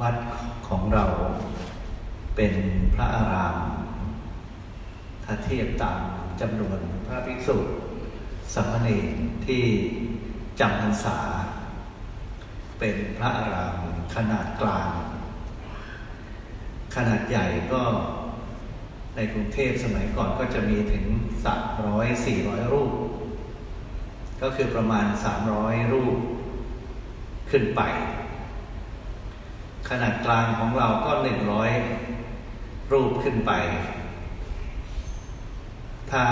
วัดของเราเป็นพระอาราม ถ้าเทียบตามจำนวนพระภิกษุสามเณรที่จำพรรษา เป็นพระอารามขนาดกลาง ขนาดใหญ่ก็ในกรุงเทพสมัยก่อนก็จะมีถึงสามร้อยสี่ร้อยรูป ก็คือประมาณสามร้อยรูปขึ้นไป ขนาดกลางของเราก็หนึ่งร้อยรูปขึ้นไป ถ้า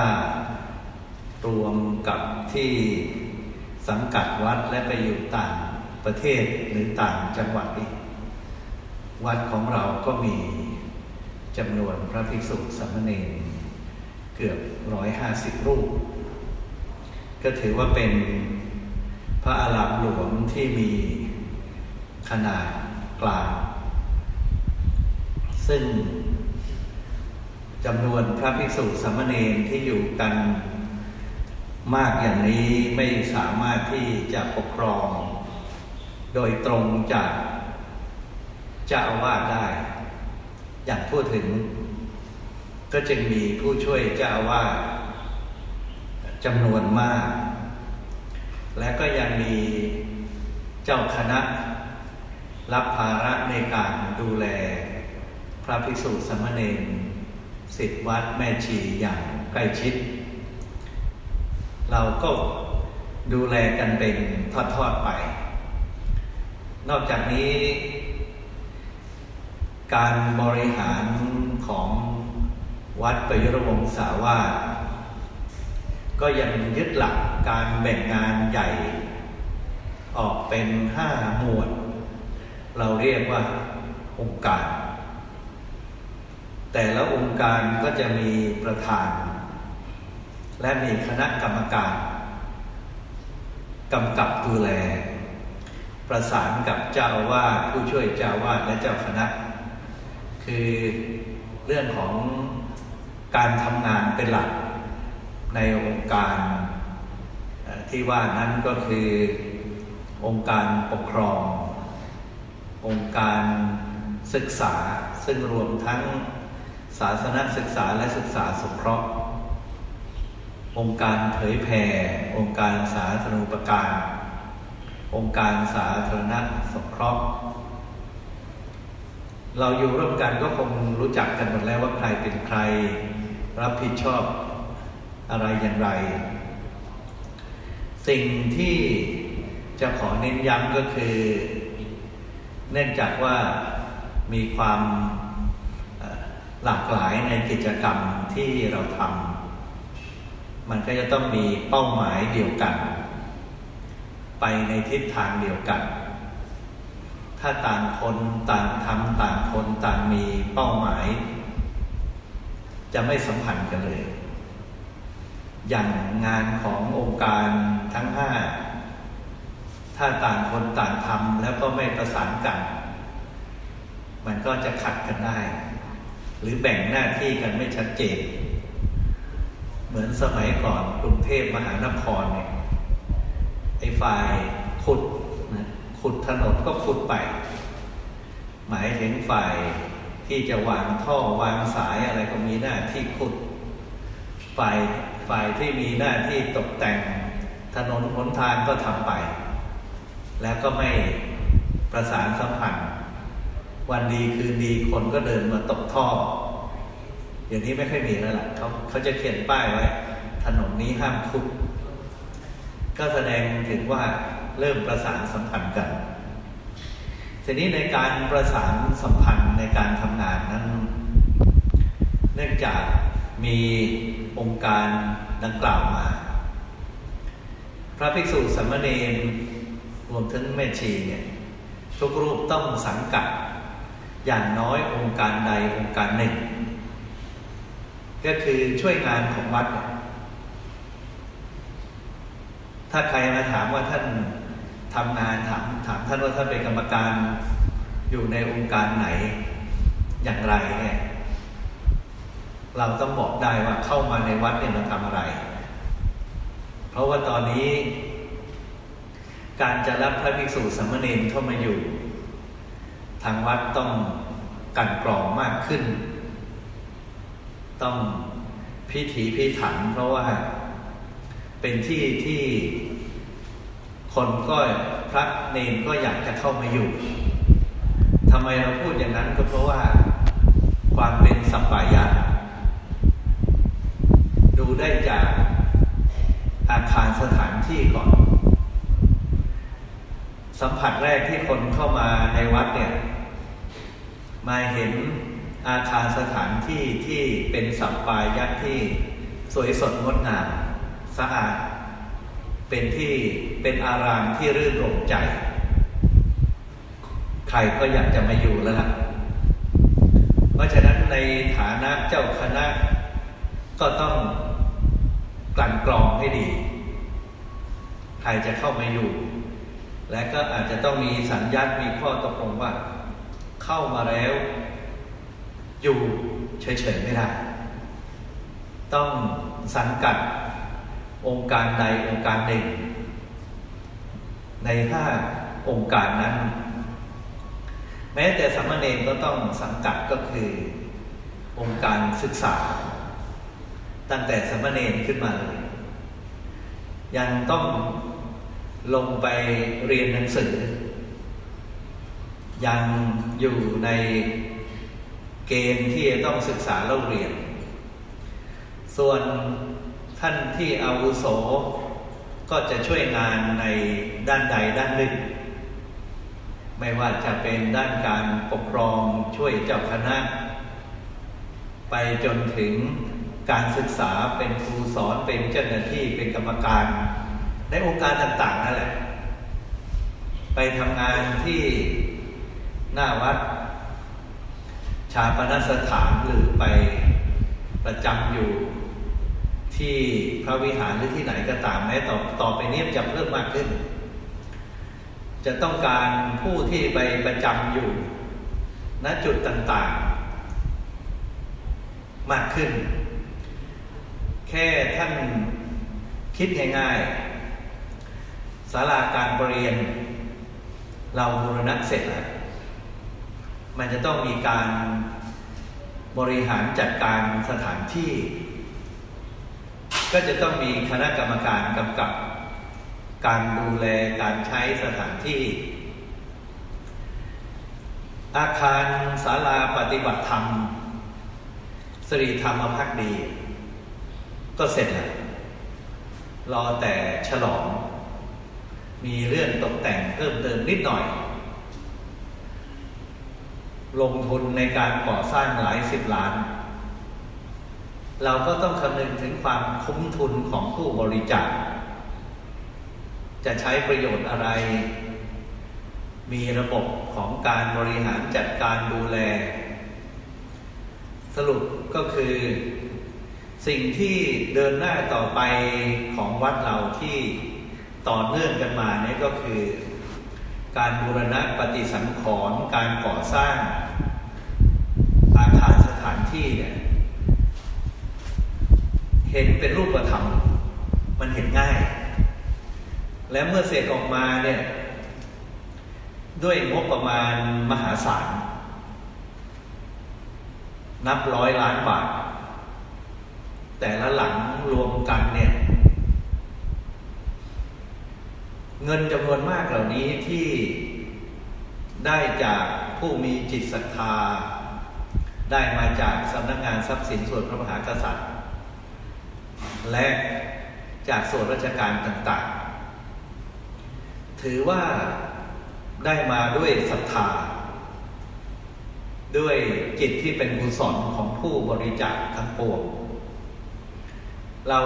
รวมกับที่สังกัดวัดและไปอยู่ต่างประเทศหรือต่างจังหวัดอีก วัดของเราก็มีจำนวนพระภิกษุสามเณรเกือบร้อยห้าสิบรูป ก็ถือว่าเป็นพระอารามหลวงที่มีขนาด กลาง ซึ่งจำนวนพระภิกษุสามเณรที่อยู่กันมากอย่างนี้ไม่สามารถที่จะปกครอง โดยตรงจากเจ้าอาวาสได้ อย่างพูดถึง ก็จึงมีผู้ช่วยเจ้าอาวาสจำนวนมาก และก็ยังมีเจ้าคณะ รับภาระในการดูแล พระภิกษุสมณรสิทธิวัดแม่ชีอย่างใกล้ชิด เราก็ดูแลกันเป็นทอดๆไป นอกจากนี้ การบริหารของวัดประยุรวงศาวาสก็ยังยึดหลักการแบ่งงานใหญ่ ออกเป็นห้าหมวด เราเรียกว่าองค์การ แต่ละองค์การก็จะมีประธาน และมีคณะกรรมการกำกับดูแล ประสานกับเจ้าวาสผู้ช่วยเจ้าวาสและเจ้าคณะ คือเรื่องของการทำงานเป็นหลักในองค์การที่ว่านั้นก็คือองค์การปกครอง องค์การศึกษาซึ่งรวมทั้งศาสนศึกษาและศึกษาสงเคราะห์ องค์การเผยแผ่องค์การสาธารณูปการ องค์การสาธารณสงเคราะห์ เราอยู่ร่วมกันก็คงรู้จักกันหมดแล้วว่าใครเป็นใคร รับผิดชอบอะไรอย่างไร สิ่งที่จะขอเน้นย้ำก็คือ เนื่องจากว่ามีความหลากหลายในกิจกรรมที่เราทำมันก็จะต้องมีเป้าหมายเดียวกัน ไปในทิศทางเดียวกัน ถ้าต่างคนต่างทำต่างคนต่างมีเป้าหมาย จะไม่สัมพันธ์กันเลย อย่างงานขององค์การทั้งห้า ถ้าต่างคนต่างทำแล้วก็ไม่ประสานกัน มันก็จะขัดกันได้ หรือแบ่งหน้าที่กันไม่ชัดเจน เหมือนสมัยก่อนกรุงเทพมหานครเนี่ยไอ้ฝ่ายขุดนะขุดถนนก็ขุดไป หมายถึงฝ่ายที่จะวางท่อวางสายอะไรก็มีหน้าที่ขุด ฝ่ายฝ่ายที่มีหน้าที่ตกแต่งถนนหนทางก็ทำไป แล้วก็ไม่ประสานสัมพันธ์วันดีคืนดีคนก็เดินมาตกท่ออย่างนี้ไม่ค่อยมีแล้วล่ะเขาเขาจะเขียนป้ายไว้ ถนนนี้ห้ามขุดก็แสดงถึงว่าเริ่มประสานสัมพันธ์กันทีนี้ในการประสานสัมพันธ์ในการทำงานนั้น เนื่องจากมีองค์การดังกล่าวมา พระภิกษุสามเณรร วมทั้งแม่ชีเนี่ยทุกรูปต้องสังกัด อย่างน้อยองค์การใดองค์การหนึ่ง ก็คือช่วยงานของวัด ถ้าใครมาถามว่าท่านทำงานถามถามท่านว่าท่านเป็นกรรมการอยู่ในองค์การไหนอย่างไรเนี่ยเราต้องบอกได้ว่าเข้ามาในวัดเนี่ยเราทำอะไร เพราะว่าตอนนี้ การจะรับพระภิกษุสามเณรเข้ามาอยู่ ทางวัดต้องกันกรองมากขึ้น ต้องพิถีพิถันเพราะว่าเป็นที่ที่คนก็พระเนนก็อยากจะเข้ามาอยู่ทำไมเราพูดอย่างนั้นก็เพราะว่าความเป็นสัปปายะดูได้จากอาคารสถานที่ก่อน สัมผัสแรกที่คนเข้ามาในวัดเนี่ย มาเห็นอาคารสถานที่ที่เป็นสัปปายะที่สวยสดงดงามสะอาด เป็นที่เป็นอารามที่รื่นรมใจ ใครก็อยากจะมาอยู่แล้วล่ะ เพราะฉะนั้นในฐานะเจ้าคณะก็ต้องกลั่นกรองให้ดี ใครจะเข้ามาอยู่ และก็อาจจะต้องมีสัญญาณมีข้อตกลงว่า เข้ามาแล้ว อยู่เฉยๆไม่ได้ ต้องสังกัดองค์การใดองค์การหนึ่ง ในห้าองค์การนั้น แม้แต่สามเณรก็ต้องสังกัดก็คือองค์การศึกษา ตั้งแต่สามเณรขึ้นมาเลยยังต้อง ลงไปเรียนหนังสือ ยังอยู่ในเกณฑ์ที่จะต้องศึกษาเล่าเรียน ส่วนท่านที่อาวุโสก็จะช่วยงานในด้านใดด้านหนึ่ง ไม่ว่าจะเป็นด้านการปกครองช่วยเจ้าคณะ ไปจนถึงการศึกษาเป็นครูสอนเป็นเจ้าหน้าที่เป็นกรรมการ ในองค์การต่างๆนั่นแหละ ไปทำงานที่หน้าวัด ชาปนสถานหรือไปประจำอยู่ที่พระวิหารหรือที่ไหนก็ตามแม้ต่อต่อไปนี้จะเพิ่มมากขึ้น จะต้องการผู้ที่ไปประจำอยู่ณจุดต่างๆ มากขึ้น แค่ท่านคิดง่ายๆ ศาลาการประเรียน เราบูรณะเสร็จแล้วมันจะต้องมีการบริหารจัดการสถานที่ ก็จะต้องมีคณะกรรมการกำกับ การดูแลการใช้สถานที่ อาคารศาลาปฏิบัติธรรมสรีธรรมพักดี ก็เสร็จแล้วรอแต่ฉลอง มีเรื่องตกแต่งเพิ่มเติมนิดหน่อย ลงทุนในการก่อสร้างหลายสิบล้าน เราก็ต้องคำนึงถึงความคุ้มทุนของผู้บริจาค จะใช้ประโยชน์อะไร มีระบบของการบริหารจัดการดูแล สรุปก็คือ สิ่งที่เดินหน้าต่อไปของวัดเราที่ ต่อเนื่องกันมาเนี่ยก็คือ การบูรณะปฏิสังขรณ์การก่อสร้างอาคารสถานที่เนี่ยเห็นเป็นรูปธรรม มันเห็นง่าย และเมื่อเสร็จออกมาเนี่ยด้วยงบประมาณมหาศาล นับร้อยล้านบาท แต่ละหลังรวมกันเนี่ย เงินจำนวนมากเหล่านี้ที่ได้จากผู้มีจิตศรัทธา ได้มาจากสำนักงงานทรัพย์สินส่วนพระมหากษัตริย์ และจากส่วนราชการต่างๆ ถือว่าได้มาด้วยศรัทธา ด้วยจิตที่เป็นกุศลของผู้บริจาคทั้งปวงเรา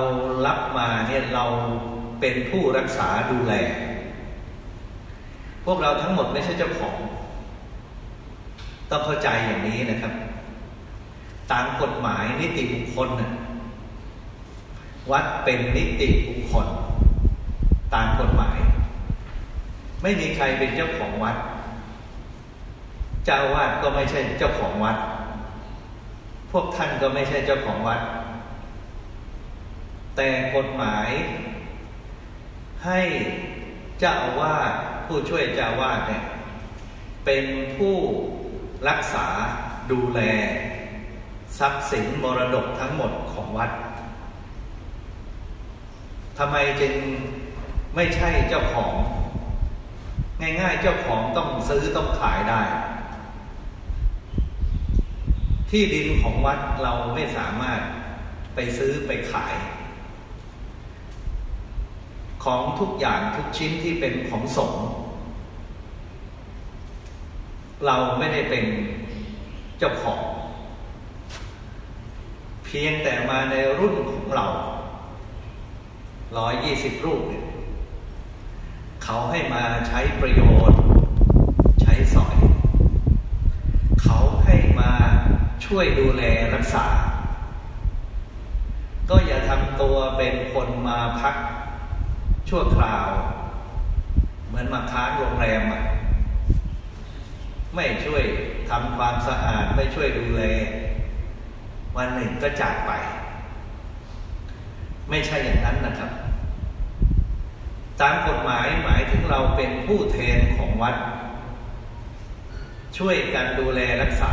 รับมาเนี่ยเรา เป็นผู้รักษาดูแล พวกเราทั้งหมดไม่ใช่เจ้าของ ต้องเข้าใจอย่างนี้นะครับ ตามกฎหมายนิติบุคคลนะวัดเป็นนิติบุคคล ตามกฎหมาย ไม่มีใครเป็นเจ้าของวัด เจ้าวาดก็ไม่ใช่เจ้าของวัด พวกท่านก็ไม่ใช่เจ้าของวัด แต่กฎหมาย ให้เจ้าอาวาสผู้ช่วยเจ้าอาวาสเนี่ยเเป็นผู้รักษาดูแล ทรัพย์สินมรดกทั้งหมดของวัดทำไมจึงไม่ใช่เจ้าของ ง่ายๆเจ้าของต้องซื้อต้องขายได้ ที่ดินของวัดเราไม่สามารถไปซื้อไปขาย ของทุกอย่างทุกชิ้นที่เป็นของสงฆ์เราไม่ได้เป็นเจ้าของ เพียงแต่มาในรุ่นของเราร้อยยี่สิบรูปเนี่ยเขาให้มาใช้ประโยชน์ ใช้สอย เขาให้มาช่วยดูแลรักษา ก็อย่าทำตัวเป็นคนมาพัก ชั่วคราว เหมือนมาค้างโรงแรมอะไม่ช่วยทำความสะอาดไม่ช่วยดูแลวันหนึ่งก็จากไป ไม่ใช่อย่างนั้นนะครับ ตามกฎหมายหมายถึงเราเป็นผู้แทนของวัด ช่วยกันดูแลรักษา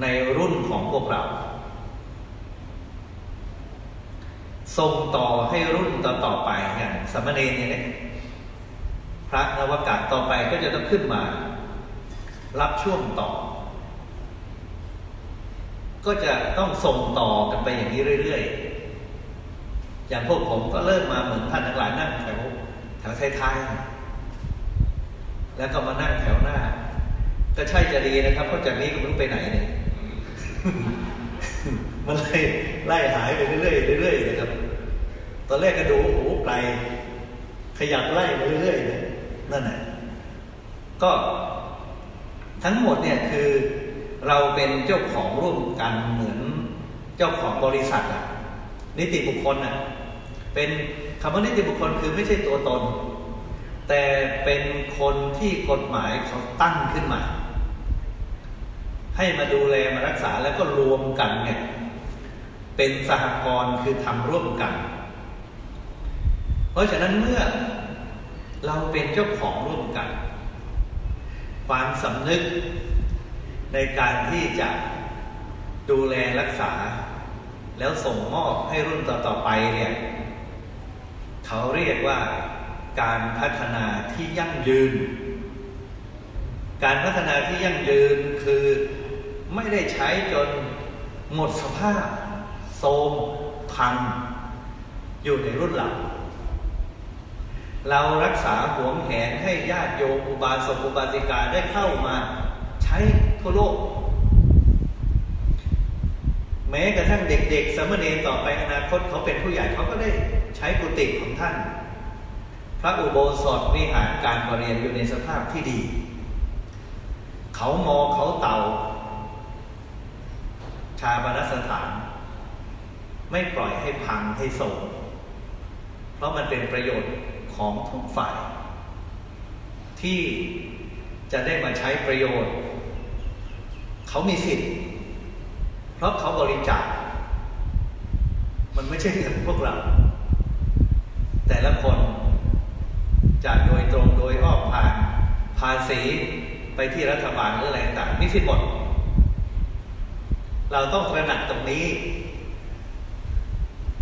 ในรุ่นของพวกเรา ส่งต่อให้รุ่นต่อต่อไปอย่างสมณีเนี่ยพระนวากาศต่อไปก็จะต้องขึ้นมา รับช่วงต่อ ก็จะต้องส่งต่อกันไปอย่างนี้เรื่อยๆ อย่างพวกผมก็เริ่มมาเหมือนท่านทั้งหลายนั่งแถวแถวท้ายๆแล้วก็มานั่งแถวหน้า ก็ใช่จะดีนะครับเพราะจากนี้ก็ไม่รู้ไปไหนเนี่ยมันเลยไล่หายไปเรื่อยๆเรื่อยๆนะครับ ตอนแรกก็ดูโอ้โหไกลขยับไล่ไปเรื่อยๆนั่นแหละก็ทั้งหมดเนี่ยคือเราเป็นเจ้าของร่วมกันเหมือนเจ้าของบริษัทอะนิติบุคคลอะเป็นคำว่านิติบุคคลคือไม่ใช่ตัวตน แต่เป็นคนที่กฎหมายเขาตั้งขึ้นมา ให้มาดูแลมารักษาแล้วก็รวมกันเนี่ยเป็นสหกรณ์คือทำร่วมกัน เพราะฉะนั้นเมื่อเราเป็นเจ้าของร่วมกัน ความสำนึกในการที่จะดูแลรักษา แล้วส่งมอบให้รุ่นต่อๆไปเนี่ยเขาเรียกว่าการพัฒนาที่ยั่งยืน การพัฒนาที่ยั่งยืนคือไม่ได้ใช้จนหมดสภาพโทมพัง อยู่ในรุ่นหลัง เรารักษาหวงแหนให้ญาติโยมอุบาสกอุบาสิกาได้เข้ามาใช้ทั่วโลก แม้กระทั่งเด็กๆสมณีต่อไปอนาคตเขาเป็นผู้ใหญ่เขาก็ได้ใช้กุฏิของท่าน พระอุโบสถวิหารการประเรียนอยู่ในสภาพที่ดี เขามอเขาเต่าชาบนสถาน ไม่ปล่อยให้พังให้โศกเพราะมันเป็นประโยชน์ ของทุกฝ่าย ที่จะได้มาใช้ประโยชน์ เขามีสิทธิ์ เพราะเขาบริจาค มันไม่ใช่เงินพวกเรา แต่ละคนจะโดยตรงโดยอ้อมผ่านภาษีไปที่รัฐบาลหรืออะไรต่างมีสิทธิ์หมด เราต้องตระหนักตรงนี้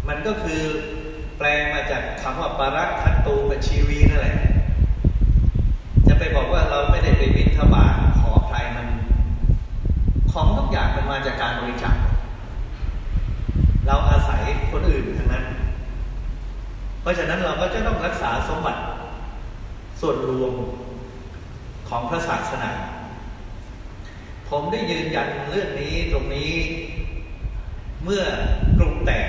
มันก็คือ ลมาจากคำว่าปรักทัตตูกับชีวีนั่นแหละ จะไปบอกว่าเราไม่ได้ไปบิณฑบาตขอใครมัน ของทุกอย่างมันมาจากการบริจาคเราอาศัยคนอื่นทั้งนั้น เพราะฉะนั้นเราก็จะต้องรักษาสมบัติส่วนรวมของพระศาสนา ผมได้ยืนยันเรื่องนี้ตรงนี้ เมื่อกรุงแตก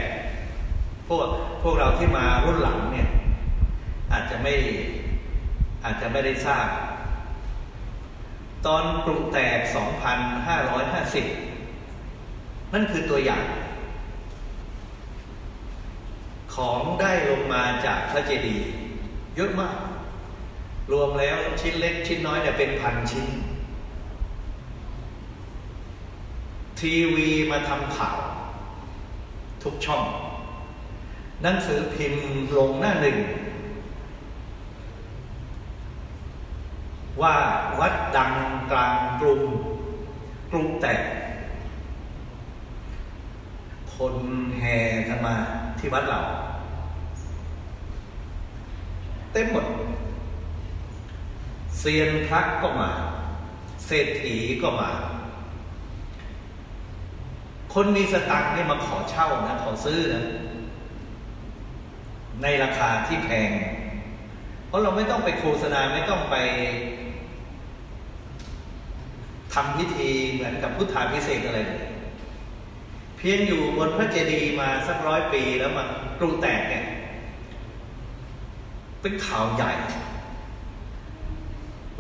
พวกพวกเราที่มารุ่นหลังเนี่ย อาจจะไม่อาจจะไม่ได้ทราบ ตอนกรุงแตก 2,550 นั่นคือตัวอย่าง ของได้ลงมาจากพระเจดีย์เยอะมาก รวมแล้วชิ้นเล็กชิ้นน้อยเนี่ยเป็นพันชิ้น ทีวีมาทำข่าว ทุกช่อง หนังสือพิมพ์ลงหน้าหนึ่ง ว่าวัดดังกลางกรุงกรุงแตกคนแห่กันมาที่วัดเรา เต็มหมดเซียนพระก็มา เศรษฐีก็มา คนมีสตังค์นี่มาขอเช่านะขอซื้อนะ ในราคาที่แพง เพราะเราไม่ต้องไปโฆษณาไม่ต้องไปทำพิธีเหมือนกับพุทธาพิเศษอะไร เพียงอยู่บนพระเจดีย์มาสักร้อยปีแล้วมันกรุงแตกเนี่ยเป็นข่าวใหญ่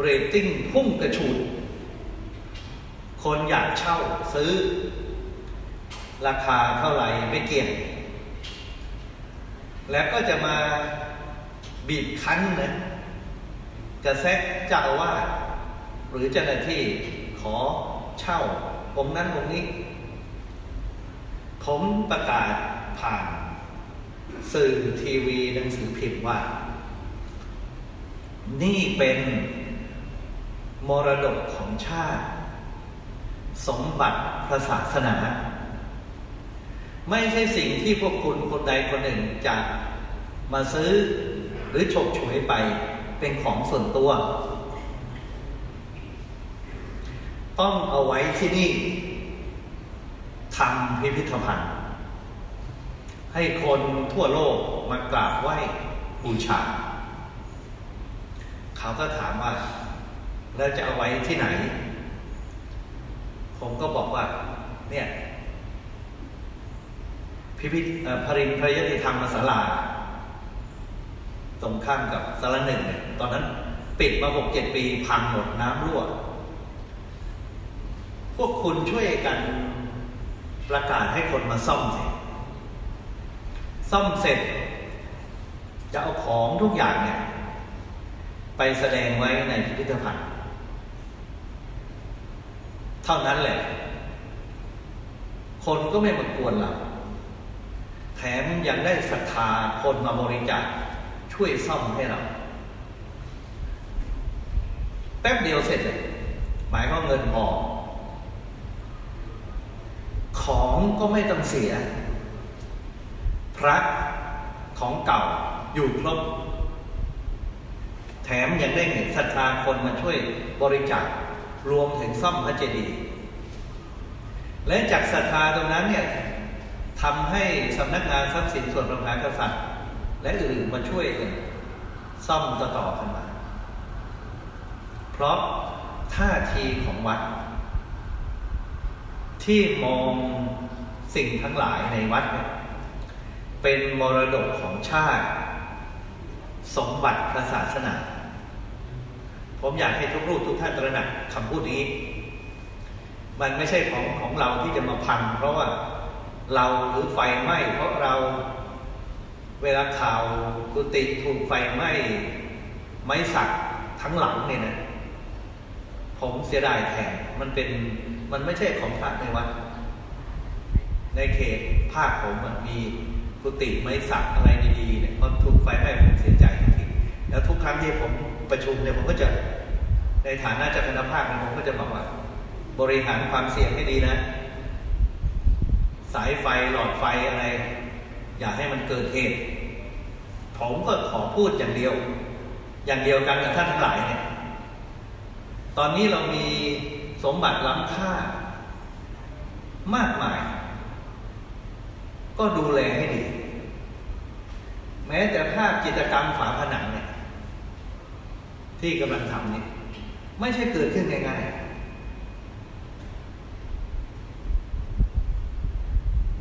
เรตติ้งพุ่งกระชูด คนอยากเช่าซื้อ ราคาเท่าไหร่ไม่เกี่ยง แล้วก็จะมาบีบคั้นนะกระแซะเจ้าว่า หรือเจ้าหน้าที่ขอเช่าองค์นั้นองค์นี้ ผมประกาศผ่าน สื่อทีวีหนังสือพิมพ์ว่า นี่เป็นมรดกของชาติ สมบัติพระศาสนา ไม่ใช่สิ่งที่พวกคุณคนใดคนหนึ่งจะมาซื้อหรือฉกฉวยไปเป็นของส่วนตัว ต้องเอาไว้ที่นี่ทำพิพิธภัณฑ์ ให้คนทั่วโลกมากราบไหว้บูชา เขาก็ถามว่าเราจะเอาไว้ที่ไหน ผมก็บอกว่า เนี่ย พิพิธพรินพระยติธรรมศาลาตรงข้ามกับสารหนึ่งเนี่ยตอนนั้นปิดมาหกเจ็ดปีพังหมดน้ำรั่ว พวกคุณช่วยกันประกาศให้คนมาซ่อมเสร็จซ่อมเสร็จ จะเอาของทุกอย่างเนี่ย ไปแสดงไว้ในพิพิธภัณฑ์ เท่านั้นแหละ คนก็ไม่มากวนเรา แถมยังได้ศรัทธาคนมาบริจาคช่วยซ่อมให้เรา แป๊บเดียวเสร็จเลย หมายความเงินพอของก็ไม่ต้องเสีย พระของเก่าอยู่ครบ แถมยังได้เห็นศรัทธาคนมาช่วยบริจาครวมถึงซ่อมพระเจดีย์และจากศรัทธาตรงนั้นเนี่ย ทำให้สำนักงานทรัพย์สินส่วนพระมหากษัตริย์ และอื่นมาช่วยกันซ่อมต่อต่อกันมา เพราะท่าทีของวัด ที่มองสิ่งทั้งหลายในวัดเนี่ยเป็นมรดกของชาติ สมบัติพระศาสนา ผมอยากให้ทุกรูปทุกท่านตระหนักคำพูดนี้ มันไม่ใช่ของของเราที่จะมาพังเพราะว่า เราหรือไฟไหม้เพราะเราเวลาข่าวกุฏิถูกไฟไหม้ไม้สักทั้งหลังเนี่ยนะผมเสียดายแทนมันเป็นมันไม่ใช่ของพระในวัดในเขตภาคผมมันมีกุฏิไม้สักอะไรดีๆเนี่ยพอถูกไฟไหม้ผมเสียใจจริงๆแล้วทุกครั้งที่ผมประชุมเนี่ยผมก็จะในฐานะเจ้าคณะภาคเนี่ยผมก็จะบอกว่า บริหารความเสี่ยงให้ดีนะ สายไฟหลอดไฟอะไร อย่าให้มันเกิดเหตุ ผมก็ขอพูดอย่างเดียว อย่างเดียวกันกับท่านทั้งหลายเนี่ยตอนนี้เรามีสมบัติล้ำค่า มากมาย ก็ดูแลให้ดี แม้แต่ภาพจิตกรรมฝาผนังเนี่ยที่กำลังทำนี่ไม่ใช่เกิดขึ้นง่ายๆ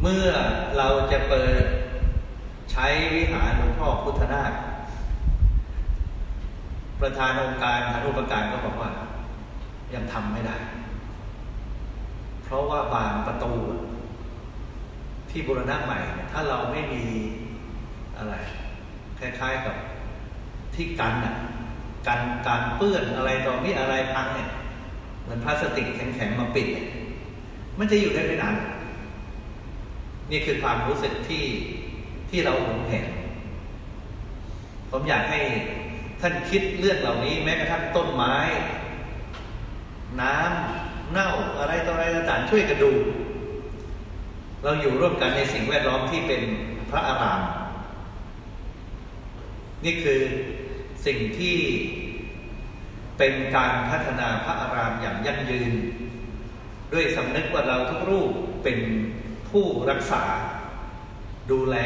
เมื่อเราจะเปิดใช้วิหารหลวงพ่อพุทธนาถประธานองค์การหารูปการก็บอกว่า ยังทำไม่ได้ เพราะว่าบานประตูที่บุรณะใหม่ถ้าเราไม่มีอะไร คล้ายๆกับที่กันน่ะกันการเปื้อนอะไรต่อมีอะไรพังเนี่ยเหมือนพลาสติกแข็งๆมาปิด มันจะอยู่ได้ไม่นาน นี่คือความรู้สึกที่ที่เราหงเห็น ผมอยากให้ท่านคิดเรื่องเหล่านี้ แม้กระทั่งต้นไม้ น้ำเน่าอะไรต่ออะไรต่างๆช่วยกันดู เราอยู่ร่วมกันในสิ่งแวดล้อมที่เป็นพระอาราม นี่คือสิ่งที่เป็นการพัฒนาพระอารามอย่างยั่งยืน ด้วยสำนึกว่าเราทุกรูปเป็น ผู้รักษา ดูแล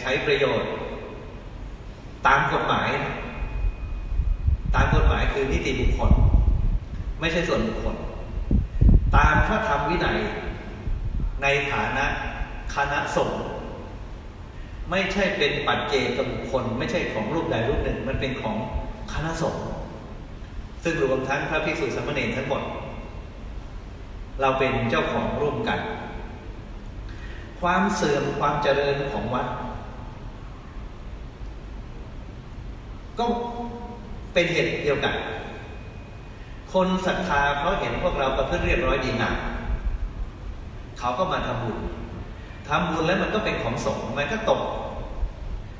ใช้ประโยชน์ ตามกฎหมาย ตามกฎหมายคือนิติบุคคล ไม่ใช่ส่วนบุคคล ตามพระธรรมวินัยในฐานะคณะสงฆ์ไม่ใช่เป็นปัจเจกบุคคล ไม่ใช่ของรูปใดรูปหนึ่ง มันเป็นของคณะสงฆ์ซึ่งรวมทั้งพระภิกษุสามเณรทั้งหมด เราเป็นเจ้าของร่วมกัน ความเสื่อมความเจริญของวัด ก็เป็นเหตุเดียวกัน คนศรัทธาเพราะเห็นพวกเราประพฤติเรียบร้อยดีงามเขาก็มาทำบุญทำบุญแล้วมันก็เป็นของสงฆ์มันก็ตก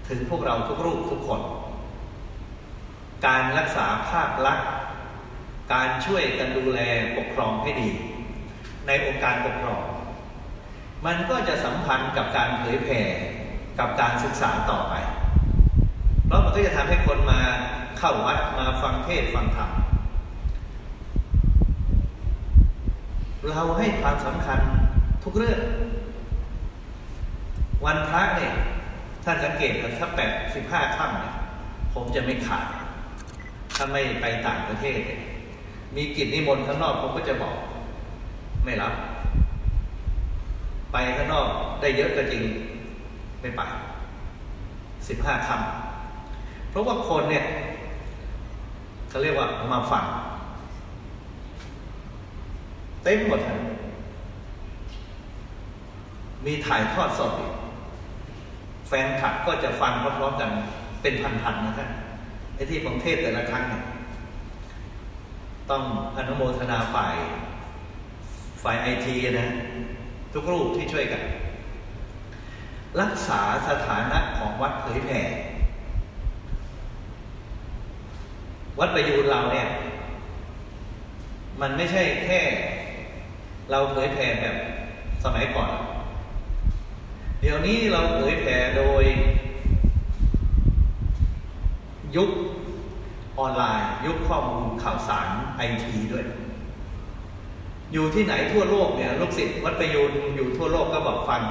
ถึงพวกเราทุกรูปทุกคน การรักษาภาพลักษณ์การช่วยกันดูแลปกครองให้ดี ในองค์การปกครอง มันก็จะสัมพันธ์กับการเผยแผ่กับการศึกษาต่อไป เพราะมันก็จะทำให้คนมาเข้าวัดมาฟังเทศฟังธรรม เราให้ความสำคัญทุกเรื่อง วันพระเนี่ยท่านสังเกตถ้าแปดสิบห้าค่ำเนี่ยผมจะไม่ขาด ถ้าไม่ไปต่างประเทศ มีกิจนิมนต์ข้างนอกผมก็จะบอก ไม่รับ ไปข้างนอกได้เยอะก็จริงไม่ไปสิบห้าคำเพราะว่าคนเนี่ยเขาเรียกว่ามาฟังเต็มหมดมีถ่ายทอดสดอีกแฟนคลับก็จะฟังพร้อมๆกันเป็นพันๆนะท่านไอ้ที่ผมเทศแต่ละครั้งเนี่ยต้องอนุโมทนาฝ่ายฝ่ายไอทีนะ ทุกรูปที่ช่วยกัน รักษาสถานะของวัดเผยแผ่วัดประยูนเราเนี่ย มันไม่ใช่แค่ เราเผยแผ่แบบสมัยก่อน เดี๋ยวนี้เราเผยแผ่โดย ยุคออนไลน์ ยุคข้อมูลข่าวสารไอทีด้วย อยู่ที่ไหนทั่วโลกเนี่ยลูกศิษย์วัดประยูนอยู่ทั่วโลกก็บอกฟัง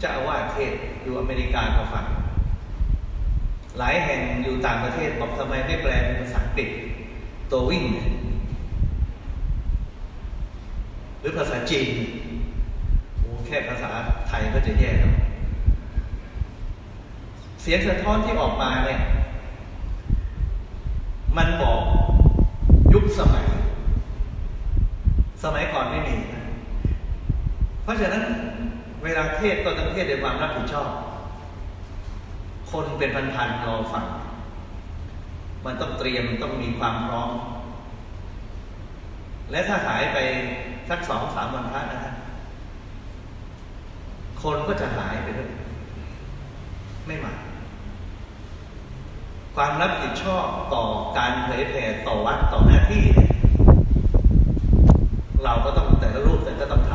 เจ้าอาวาสเทศอยู่อเมริกาก็ฟังหลายแห่งอยู่ต่างประเทศบอกทำไมไม่แปลเป็นภาษาอังกฤษตัววิ่ง หรือภาษาจีนโอ้แค่ภาษาไทยก็จะแย่แล้วเสียงสะท้อนที่ออกมาเนี่ย มันบอกยุคสมัย สมัยก่อนไม่มี เพราะฉะนั้น เวลาเทศก็ต้องเทศด้วยความรับผิดชอบ คนเป็นพันๆรอฟัง มันต้องเตรียมต้องมีความพร้อม และถ้าหายไปสักสองสามวันพระนะฮะคนก็จะหายไปด้วยไม่มาความรับผิดชอบต่อการเผยแผ่ต่อวัดต่อหน้าที่ เราก็ต้องแต่ละรูปแต่ก็ต้องท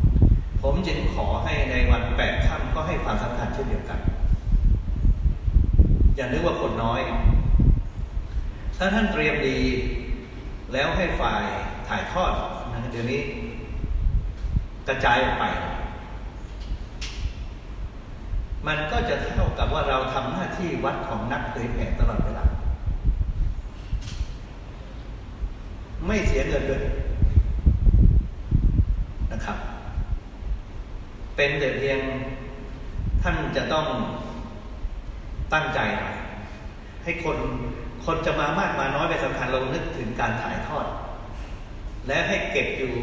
ำผมจึงขอให้ในวันแปดค่ำก็ให้ความสำคัญเช่นเดียวกัน อย่านึกว่าคนน้อย ถ้าท่านเตรียมดี แล้วให้ฝ่ายถ่ายทอดนะเดี๋ยวนี้ กระจายออกไป มันก็จะเท่ากับว่าเราทำหน้าที่วัดของนักเผยแผ่ตลอดเวลาไม่เสียเงินเลย นะครับ เป็นแต่เพียงท่านจะต้องตั้งใจ ให้คนคนจะมามากมาน้อยไปสำคัญเรานึกถึงการถ่ายทอด และให้เก็บอยู่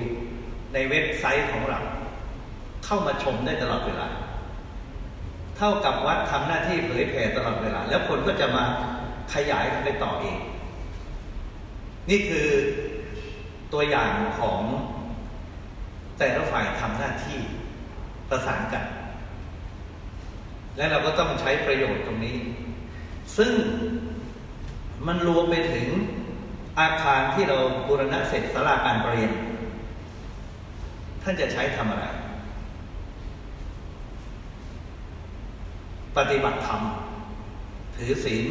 ในเว็บไซต์ของเรา เข้ามาชมได้ตลอดเวลา เท่ากับวัดทำหน้าที่เผยแผ่ตลอดเวลา แล้วคนก็จะมาขยายกันไปต่อเอง นี่คือตัวอย่างของ แต่ละฝ่ายทำหน้าที่ประสานกัน และเราก็ต้องใช้ประโยชน์ตรงนี้ ซึ่งมันรวมไปถึงอาคารที่เราบูรณะเสร็จสาราการประเรียน ท่านจะใช้ทำอะไร ปฏิบัติธรรม ถือศีล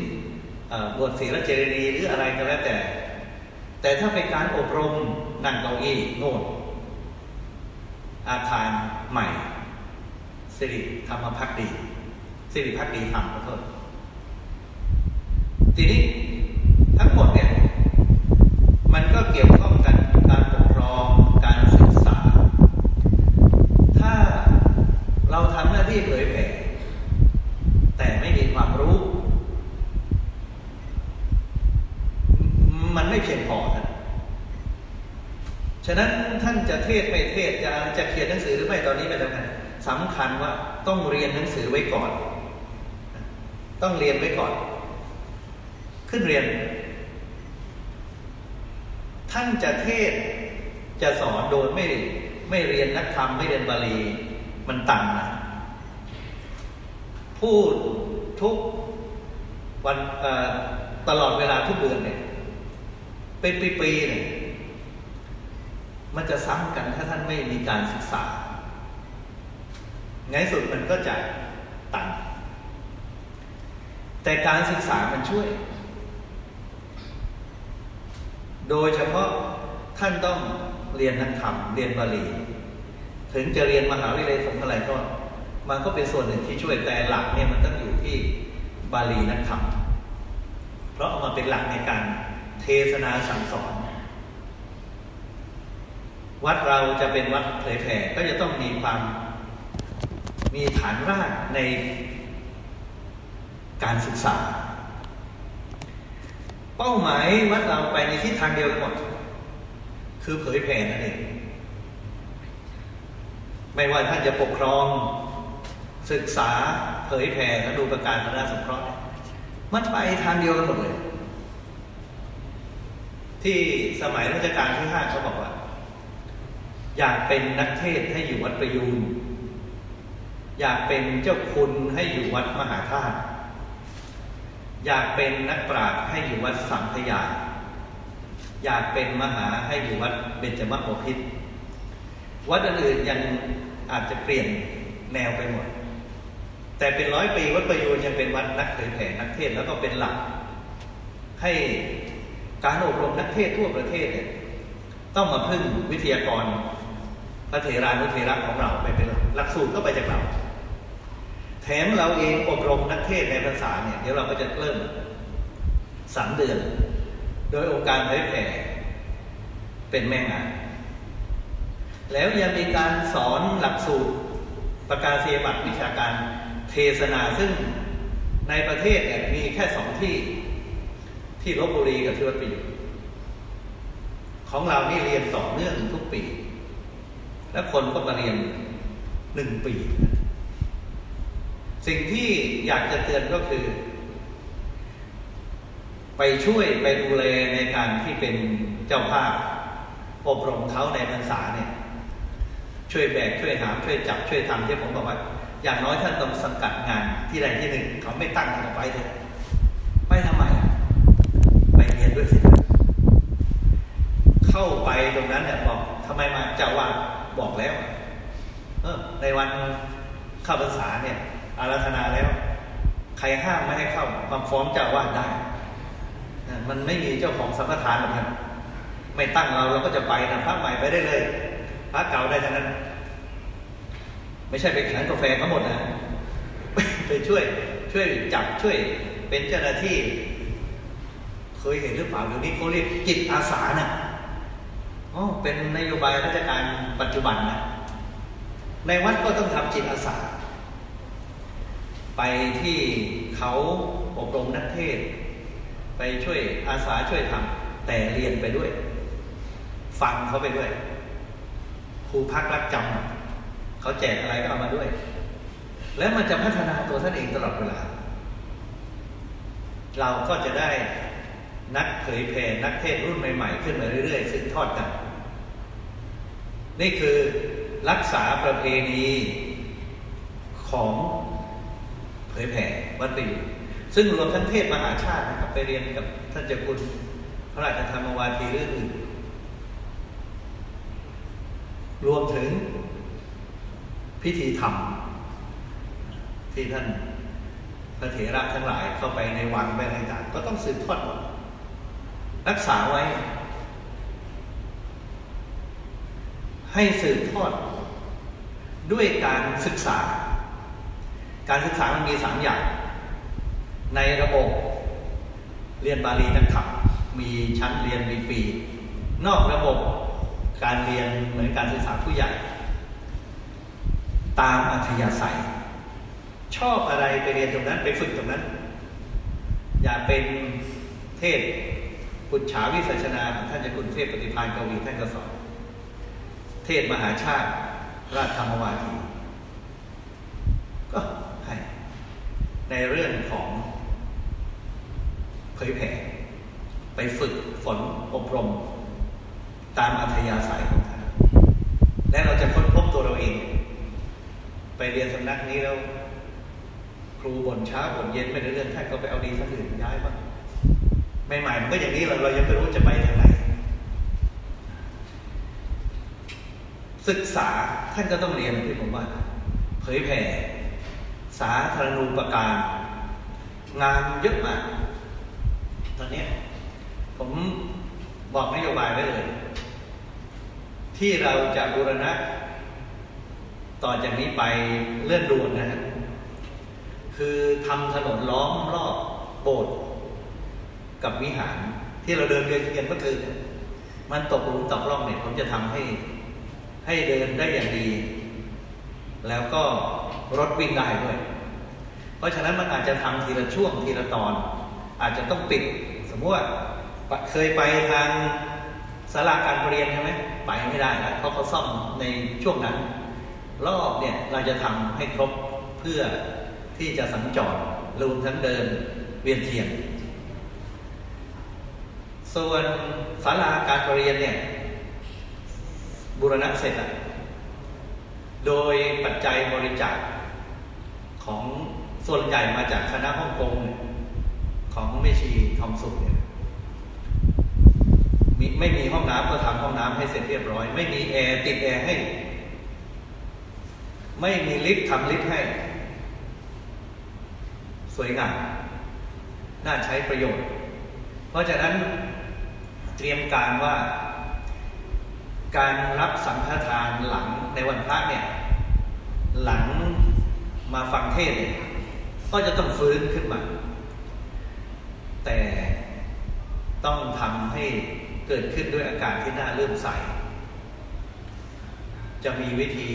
บวชศีลเจรณีหรืออะไรก็แล้วแต่ แต่ถ้าเป็นการอบรมนั่งเก้าอี้โน่น อาคารใหม่สิริธรรมพักดีสิริพักดีธรรมขอโทษทีนี้ทั้งหมดเนี่ย มันก็เกี่ยวข้องกันการปกครองการศึกษา ถ้าเราทำหน้าที่เผยแผ่แต่ไม่มีความรู้ มันไม่เพียงพอนะ ฉะนั้นท่านจะเทศไม่เทศจะจะเขียนหนังสือหรือไม่ตอนนี้ไม่สำคัญสำคัญว่าต้องเรียนหนังสือไว้ก่อน ต้องเรียนไว้ก่อน ขึ้นเรียน ท่านจะเทศจะสอนโดยไม่ไม่เรียนนักธรรมไม่เรียนบาลีมันตันนะพูดทุกวันตลอดเวลาทุกเดือนเนี่ย เป็นปีๆเนี่ย มันจะซ้ำกันถ้าท่านไม่มีการศึกษาในสุดมันก็จะตันแต่การศึกษามันช่วย โดยเฉพาะท่านต้องเรียนนักธรรม เรียนบาลี ถึงจะเรียนมหาวิทยาลัยของอะไรก็ มันก็เป็นส่วนหนึ่งที่ช่วยแต่หลักเนี่ยมันต้องอยู่ที่บาลีนักธรรม เพราะเอามาเป็นหลักในการเทศนาสั่งสอน วัดเราจะเป็นวัดเผยแผ่ก็จะต้องมีความมีฐานรากในการศึกษา เป้าหมายวัดเราไปในทิศทางเดียวกันหมด คือเผยแผ่นั่นเองไม่ว่าท่านจะปกครอง ศึกษาเผยแผ่และดูประการคณะสงเคราะห์มันไปทางเดียวกันหมดเลย ที่สมัยรัชกาลที่ห้าเขาบอกว่า อยากเป็นนักเทศให้อยู่วัดประยูน อยากเป็นเจ้าคุณให้อยู่วัดมหาธาตุ อยากเป็นนักปราชญ์ให้อยู่วัดสังขยา อยากเป็นมหาให้อยู่วัดเบญจมรพิษวัดอื่นๆยังอาจจะเปลี่ยนแนวไปหมด แต่เป็นร้อยปีวัดประยูนยังเป็นวัดนักเผยแผ่นักเทศแล้วก็เป็นหลัก ให้การอบรมนักเทศทั่วประเทศเนี่ยต้องมาพึ่งวิทยากร พระเถรานุเถระของเราไปเป็นหลักสูตรก็ไปจากเรา แถมเราเองอบรมนักเทศในภาษาเนี่ยเดี๋ยวเราก็จะเริ่มสามเดือน โดยองค์การเผยแผ่เป็นแม่งานแล้วยังมีการสอนหลักสูตรประกาศเสียบัตรวิชาการเทศนาซึ่งในประเทศเนี่ยมีแค่สองที่ที่ลบบุรีกับที่วัดปีของเรานี่เรียนต่อเนื่องทุกปี และคนก็มาเรียนหนึ่งปี สิ่งที่อยากจะเตือนก็คือ ไปช่วยไปดูแลในการที่เป็นเจ้าภาพ อบรมเขาในพรรษาเนี่ย ช่วยแบกช่วยหามช่วยจับช่วยทำที่ผมบอกว่า อย่างน้อยท่านต้องสังกัดงานที่ใดที่หนึ่ง เขาไม่ตั้งเขาไปเถอะไปทำไม ไปเรียนด้วยสิเข้าไปตรงนั้นเนี่ยบอกทำไมมาเจ้าว่า บอกแล้ว เออ ในวันเข้าพรรษาเนี่ย อาราธนาแล้ว ใครห้ามไม่ให้เข้ามามฟ้องเจ้าวาได้ มันไม่มีเจ้าของสัมปทานหรอกครับไม่ตั้งเราเราก็จะไปนะพระใหม่ไปได้เลยพระเก่าได้ทั้งนั้น ไม่ใช่ไปแข่งกาแฟทั้งหมดนะไปช่วย ช่วยจับช่วย เป็นเจ้าหน้าที่ เคยเห็นหรือเปล่าเดี๋ยวนี้เขาเรียกจิตอาสานะ อ๋อเป็นนโยบายราชการปัจจุบันนะ ในวัดก็ต้องทำจิตอาสา ไปที่เขาอบรมนักเทศ ไปช่วยอาสาช่วยทำแต่เรียนไปด้วย ฟังเขาไปด้วยครูพักรักจำเขาแจกอะไรก็เอามาด้วย แล้วมันจะพัฒนาตัวท่านเองตลอดเวลา เราก็จะได้นักเผยแผ่นักเทศรุ่นใหม่ ๆ ขึ้นมาเรื่อยๆซึ่งทอดกัน นี่คือรักษาประเพณีของเผยแผ่วัดไปอยู่ซึ่งรวมทั้งเทศมหาชาตินะครับไปเรียนกับท่านเจ้าคุณพระราชธรรมวาทีเรื่องอื่นรวมถึงพิธีธรรม ที่ท่านพระเถระทั้งหลายเข้าไปในวังไปอะไรต่างก็ต้องสืบทอดรักษาไว้ ให้สืบทอดด้วยการศึกษา การศึกษามันมีสามอย่าง ในระบบเรียนบาลีนักธรรมมีชั้นเรียนปีปี นอกระบบการเรียนเหมือนการศึกษาผู้ใหญ่ ตามอัธยาศัย ชอบอะไรไปเรียนตรงนั้นไปฝึกตรงนั้น อย่าเป็นเทศปุจฉาวิสัชนาท่านจะคุณเทพปฏิพานกวีท่านก็สอน เทศมหาชาติ ราชธรรมวาทีก็ให้ในเรื่องของเผยแผ่ไปฝึกฝนอบรม ตามอัธยาศัยของท่านและเราจะค้นพบตัวเราเอง ไปเรียนสำนักนี้แล้ว ครูบ่นเช้าบ่นเย็นไม่ได้เรื่องท่านก็ไปเอาดีสักอื่นย้ายบ้างใหม่ๆมันก็อย่างนี้เราเรายังไม่รู้จะไปทางไหน ศึกษาท่านก็ต้องเรียนที่ผมว่า เผยแผ่ สาธารณูปการ งานเยอะมาก ตอนนี้ผมบอกนโยบายไว้เลย ที่เราจะบูรณะ ต่อจากนี้ไปเลื่อนด่วนนะฮะคือทำถนนล้อมรอบโบสถ์กับวิหารที่เราเดินเรียนเรียนเมื่อคืนมันตกหลุมตกร่องเนี่ยผมจะทำให้ ให้เดินได้อย่างดี แล้วก็รถวิ่งได้ด้วย เพราะฉะนั้นมันอาจจะทำทีละช่วงทีละตอน อาจจะต้องปิด สมมติว่าเคยไปทางสาราการเรียนใช่ไหมไปไม่ได้แล้วเพราะเขาซ่อมในช่วงนั้น รอบเนี่ยเราจะทำให้ครบเพื่อที่จะสัญจรรวมทั้งเดินเวียนเทียนส่วนศาลาการประเรียนเนี่ย บูรณะเสร็จอะโดยปัจจัยบริจาคของส่วนใหญ่มาจากคณะฮ่องกงของเมชีทองสุขเนี่ยมไม่มีห้องน้ำก็ทำห้องน้ำให้เสร็จเรียบร้อย ไม่มีแอร์ติดแอร์ให้ ไม่มีลิฟต์ทำลิฟต์ให้ สวยงามน่าใช้ประโยชน์ เพราะฉะนั้นเตรียมการว่า การรับสังฆทานหลังในวันพระเนี่ยหลังมาฟังเทศเนี่ยก็จะต้องฟื้นขึ้นมา แต่ต้องทำให้เกิดขึ้นด้วยอาการที่น่าเลื่อมใส จะมีวิธี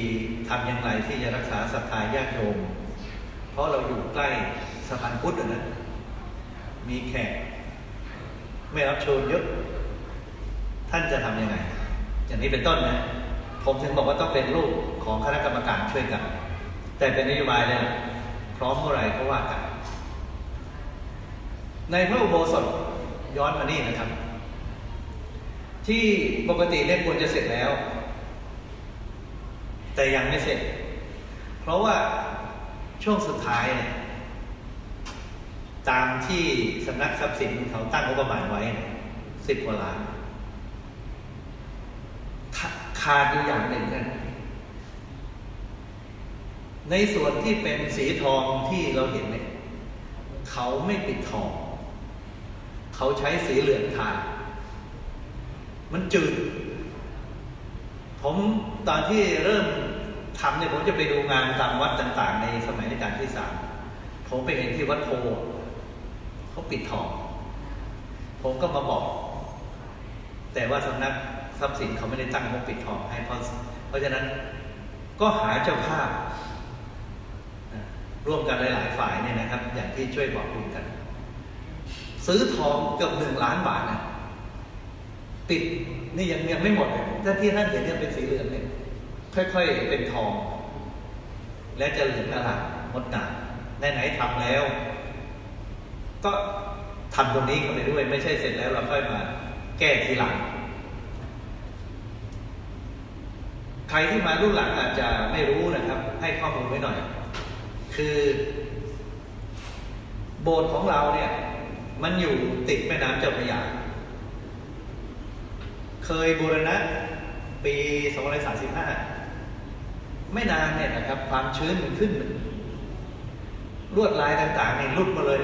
ทำอย่างไรที่จะรักษาศรัทธาญาติโยม เพราะเราอยู่ใกล้สะพานพุทธนะมีแขกไม่รับเชิญเยอะ ท่านจะทำยังไง อย่างนี้เป็นต้นนะผมถึงบอกว่าต้องเป็นรูปของคณะกรรมการช่วยกัน แต่เป็นนโยบายเลยพร้อมเมื่อไรก็ว่ากัน ในพระอุโบสถย้อนมานี่นะครับ ที่ปกติเนี่ยควรจะเสร็จแล้ว แต่ยังไม่เสร็จ เพราะว่าช่วงสุดท้ายเนี่ยตามที่สำนักทรัพย์สินเขาตั้งงบประมาณไว้สิบกว่าล้าน ขาดอยู่อย่างหนึ่งนะในส่วนที่เป็นสีทองที่เราเห็นเนี่ยเขาไม่ปิดทอง เขาใช้สีเหลืองทามันจืด ผมตอนที่เริ่มทำเนี่ยผมจะไปดูงานตามวัดต่าง ๆ ในสมัยในการที่สามผมไปเห็นที่วัดโพเขาปิดทอง ผมก็มาบอก แต่ว่าสำนัก ทรัพย์สินเขาไม่ได้ตั้งงบปิดทองให้เพราะเพราะฉะนั้นก็หาเจ้าภาพ ร่วมกันหลาย ๆ ฝ่ายเนี่ยนะครับ อย่างที่ช่วยบอกคุยกัน ซื้อทองเกือบหนึ่งล้านบาทนะปิดนี่ยังยังไม่หมดเลยถ้าที่ท่านเห็นเนี่ยเป็นสีเหลืองเนี่ยค่อย ๆ เป็นทอง และจะเหลืองอร่ามงดงามไหนๆทำแล้ว ก็ทำตรงนี้เข้าไปด้วย ไม่ใช่เสร็จแล้วเราค่อยมา แก้ทีหลัง ใครที่มารุ่นหลังอาจจะไม่รู้นะครับ ให้ข้อมูลไว้หน่อย คือโบสถ์ของเราเนี่ย มันอยู่ติดแม่น้ำเจ้าพระยา เคยบูรณะปี 2535 ไม่นานเนี่ยนะครับ ความชื้นมันขึ้น ลวดลายต่างๆเนี่ยรุดมาเลย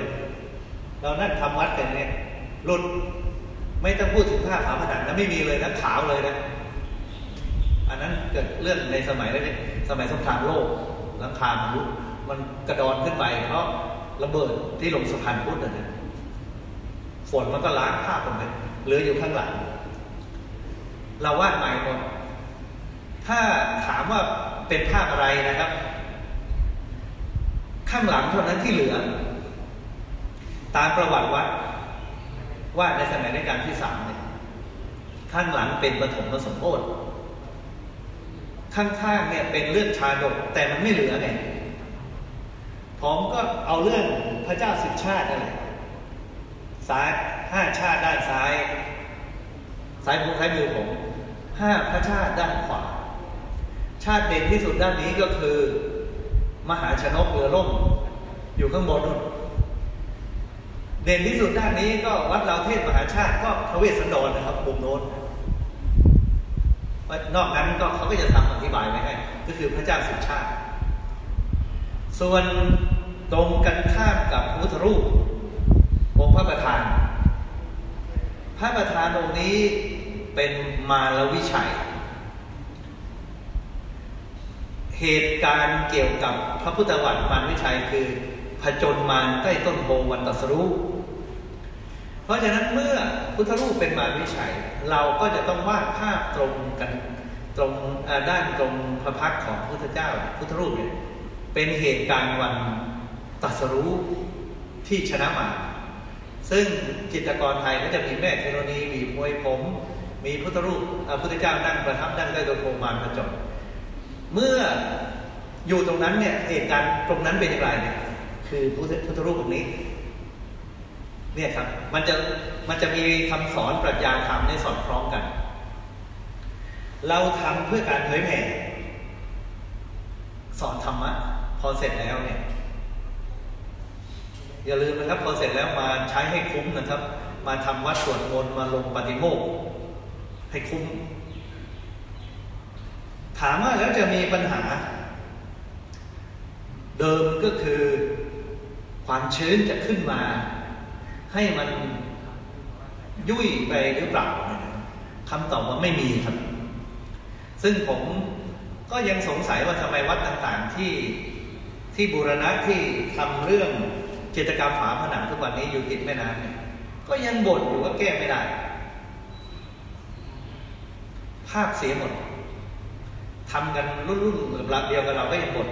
เรานั่งทำวัดกันเนี่ยรุด ไม่ต้องพูดถึงผ้าขาวผนังนะไม่มีเลยนะขาวเลยนะ อันนั้นเกิดเรื่องในสมัยนั้นสมัยสงครามโลกหลังคามันรุดมันกระดอนขึ้นไป เพราะระเบิดที่ลงสะพานพุทธนะฝนมันก็ล้างภาพลงไปเหลืออยู่ข้างหลัง เราวาดใหม่หมดถ้าถามว่าเป็นภาพอะไรนะครับ ข้างหลังเท่านั้นที่เหลือ ตามประวัติวัดวาดในสมัยในการที่สามเนี่ยข้างหลังเป็นปฐมสมโภช ข้างๆเนี่ยเป็นเรื่องชาดกแต่มันไม่เหลือไงผมก็เอาเรื่องพระเจ้าสิบชาตินั่นแหละซ้ายห้าชาติด้านซ้ายซ้ายผมือซ้ายมือผมห้าพระชาติด้านขวา ชาติเด่นที่สุดด้านนี้ก็คือ มหาชนกเรือล่ม อยู่ข้างบนนู่นเด่นที่สุดด้านนี้ก็วัดเราเทศมหาชาติก็พระเวสสันดรนะครับบุมโน้น นอกนั้นก็เขาก็จะทำอธิบายไว้ให้ก็คือพระเจ้าสิบชาติ ส่วนตรงกันข้ามกับพุทธรูปองค์พระประธาน พระประธานองค์นี้เป็นมาลวิชัย เหตุการณ์เกี่ยวกับพระพุทธวัตรมารวิชัยคือผจญมารใต้ต้นโพวันตัสรู้ ราะฉะนั้นเมื่อพุทธรูปเป็นมารวิชัย เราก็จะต้องวาดภาพตรงกันตรงด้านตรงพระพักของพุทธเจ้า พุทธรูปเนี่ยเป็นเหตุการณ์วันตัสรู้ที่ชนะมาซึ่งจิตรกรไทยก็จะมีแม่เทโรนีมีมวยผม มีพุทธรูปพุทธเจ้านั่งประทับนั่งได้โดยโคมานประจบเมื่ออยู่ตรงนั้นเนี่ยเหตุการณ์ตรงนั้นเป็นอย่างไรเนี่ยคือพุทธรูปตรงนี้ เนี่ยครับ มันจะมันจะมีคำสอนปรัชญาธรรมในสอดคล้องกัน เราทำเพื่อการเผยแผ่สอนธรรมะพอเสร็จแล้วเนี่ย อย่าลืมนะครับ พอเสร็จแล้วมาใช้ให้คุ้มนะครับ มาทำวัดสวดมนต์มาลงปฏิโมกให้คุ้ม ถามว่าแล้วจะมีปัญหา เดิมก็คือความชื้นจะขึ้นมา ให้มันยุ่ยไปหรือเปล่าคำตอบว่าไม่มีครับ ซึ่งผมก็ยังสงสัยว่าทำไมวัดต่างๆที่ที่บูรณะที่ทำเรื่องจิตกรรมฝาผนังทุกวันนี้อยู่ติดแม่น้ำเนี่ยก็ยังบ่นอยู่ว่าแก้ไม่ได้ ภาพเสียหมดทำกันรุ่นรุ่นเหมือนเดียวกับเราก็ยังบ่น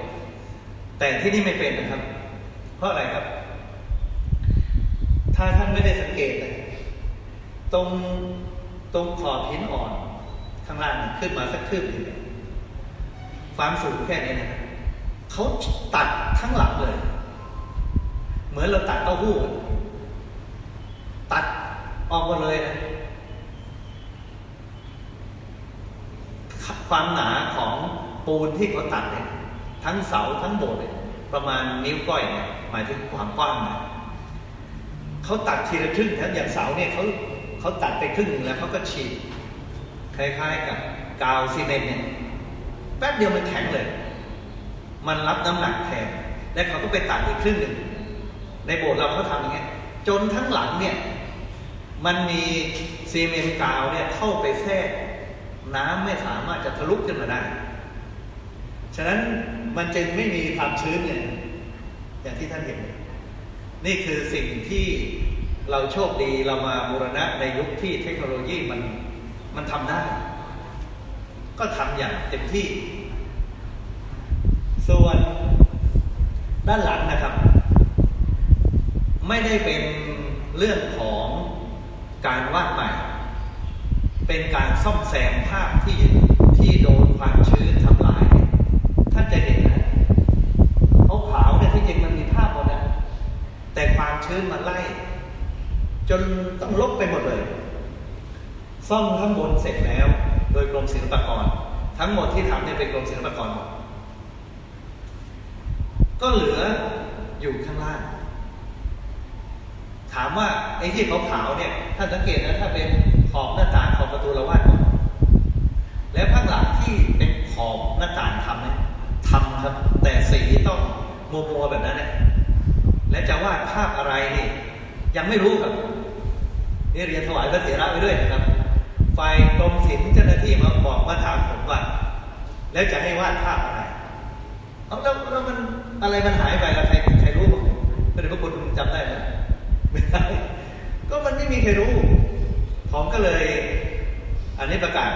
แต่ที่นี่ไม่เป็นนะครับ เพราะอะไรครับ ถ้าท่านไม่ได้สังเกตเลยตรงตรงขอบหินอ่อน ข้างล่างขึ้นมาสักคืบหนึ่งความสูงแค่นี้นะเขาตัดทั้งหลังเลย เหมือนเราตัดเต้าหู้ตัดออกมาเลยนะความหนาของปูนที่เขาตัดเนี่ยทั้งเสาทั้งโบสถ์เนี่ยประมาณนิ้วก้อยเนี่ยหมายถึงความกว้างนะ เขาตัดทีละครึ่งนะอย่างเสาเนี่ยเขาเขาตัดไปครึ่งหนึ่งแล้วเขาก็ฉีดคล้ายๆกับกาวซีเมนต์เนี่ยแป๊บเดียวมันแข็งเลย มันรับน้ำหนักแทนและเขาก็ไปตัดอีกครึ่งหนึ่งในโบสถ์เราเขาทำอย่างเงี้ยจนทั้งหลังเนี่ยมันมีซีเมนต์กาวเนี่ยเข้าไปแทรกน้ำไม่สามารถจะทะลุขึ้นมาได้ ฉะนั้นมันจึงไม่มีความชื้นเนี่ยอย่างที่ท่านเห็น นี่คือสิ่งที่เราโชคดีเรามาบูรณะในยุคที่เทคโนโลยีมันมันทำได้ ก็ทำอย่างเต็มที่ ส่วนด้านหลังนะครับ ไม่ได้เป็นเรื่องของการวาดใหม่ เป็นการซ่อมแซมภาพที่ที่โดนความชื้นทำลาย ท่านจะเห็นนะเขาขา ชื้นมันไล่ จนต้องลบไปหมดเลย ซ่อมข้างบนเสร็จแล้ว โดยกรมศิลปากร ทั้งหมดที่ทำเนี่ยเป็นกรมศิลปากรหมดก็เหลืออยู่ข้างล่าง ถามว่าไอ้ที่ขาวๆเนี่ยท่านสังเกตนะถ้าเป็นขอบหน้าต่างขอบประตูเราวาดก่อนแล้วข้างหลังที่เป็นขอบหน้าต่างทำเนี่ยทำครับ แต่สีต้องมัวๆแบบนั้นเนี่ย และจะวาดภาพอะไรนี่ยังไม่รู้ครับนี่เรียนถวายพระเถระไปด้วยนะครับฝ่ายกรมศิลป์เจ้าหน้าที่มาบอกมาถามผมว่า แล้วจะให้วาดภาพอะไรเอาแล้วแล้วมันอะไรมันหายไปแล้วใครใครรู้บ้างพระเดชพระคุณจำได้ไหมไม่ได้ก็มันไม่มีใครรู้ ผมก็เลย อันนี้ประกาศ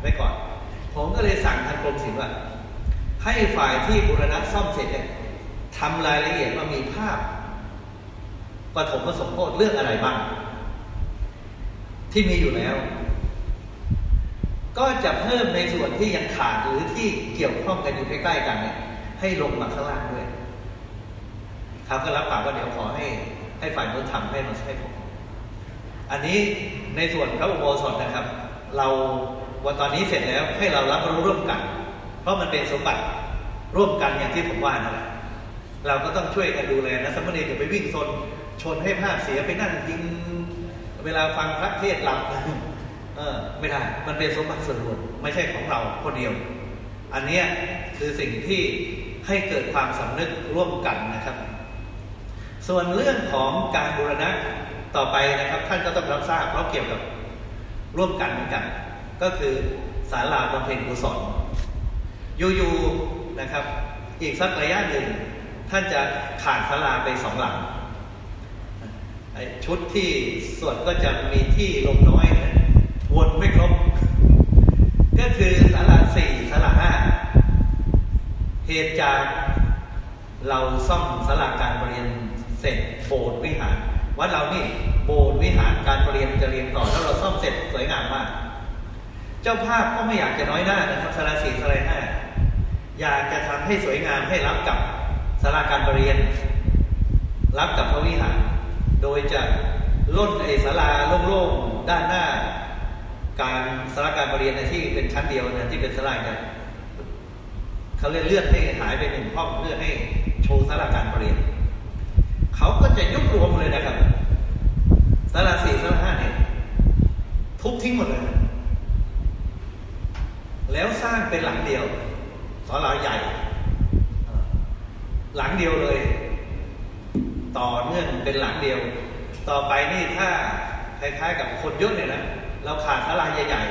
ไว้ก่อน ผมก็เลยสั่งทางกรมศิลป์ว่าให้ฝ่ายที่บูรณะซ่อมเสร็จเนี่ย ทำรายละเอียดว่ามีภาพปฐมผสมโพธิเรื่องอะไรบ้าง ที่มีอยู่แล้ว ก็จะเพิ่มในส่วนที่ยังขาดหรือที่เกี่ยวข้องกันอยู่ใกล้ๆกันเนี่ยให้ลงมาข้างล่างด้วยเขาก็รับปากว่าเดี๋ยวขอให้ให้ฝ่ายนู้นทำให้มาให้ผมอันนี้ในส่วนพระอุโบสถนะครับ เราวันตอนนี้เสร็จแล้วให้เรารับรู้ร่วมกัน เพราะมันเป็นสมบัติร่วมกันอย่างที่ผมว่านั่นแหละ เราก็ต้องช่วยกันดูแลนะสมณีอย่าไปวิ่งชนชนให้ภาพเสียไปนั่งยิงเวลาฟังพระเทศหลับเออไม่ได้ มันเป็นสมบัติส่วนรวมไม่ใช่ของเราคนเดียว อันนี้คือสิ่งที่ให้เกิดความสำนึกร่วมกันนะครับ ส่วนเรื่องของการบูรณะต่อไปนะครับ ท่านก็ต้องรับทราบเพราะเกี่ยวกับร่วมกันเหมือนกัน ก็คือศาลาบำเพ็ญกุศลอยู่ๆนะครับ อีกสักระยะหนึ่ง ท่านจะขาดศาลาไปสองหลังชุดที่ส่วนก็จะมีที่ลงน้อยนะวนไม่ครบ ก็คือศาลาสี่ศาลาห้าเหตุจากเราซ่อมศาลาการประเรียนเสร็จโบสถ์วิหารวัดเรานี่โบสถ์วิหารการประเรียนจะเรียนต่อแล้วเราซ่อมเสร็จสวยงามมาก เจ้าภาพก็ไม่อยากจะน้อยหน้านะครับศาลาสี่ศาลาห้าอยากจะทำให้สวยงามให้รับกับ ศาลาการประเรียน รับกับพระวิหาร โดยจะล้นไอ้ศาลาโล่งๆด้านหน้า การศาลาการประเรียนในที่เป็นชั้นเดียวนะที่เป็นศาลาเนี่ยเขาเลื่อนเลือนให้หายไปหนึ่งห้องเพื่อให้โชว์ศาลาการประเรียนเขาก็จะยุบรวมเลยนะครับศาลาสี่ศาลาห้าเนี่ยทุบทิ้งหมดเลย แล้วสร้างเป็นหลังเดียวศาลาใหญ่ หลังเดียวเลย ต่อเนื่องเป็นหลังเดียว ต่อไปนี่ถ้าคล้ายๆกับคนเยอะเนี่ยนะเราขาดศาลาใหญ่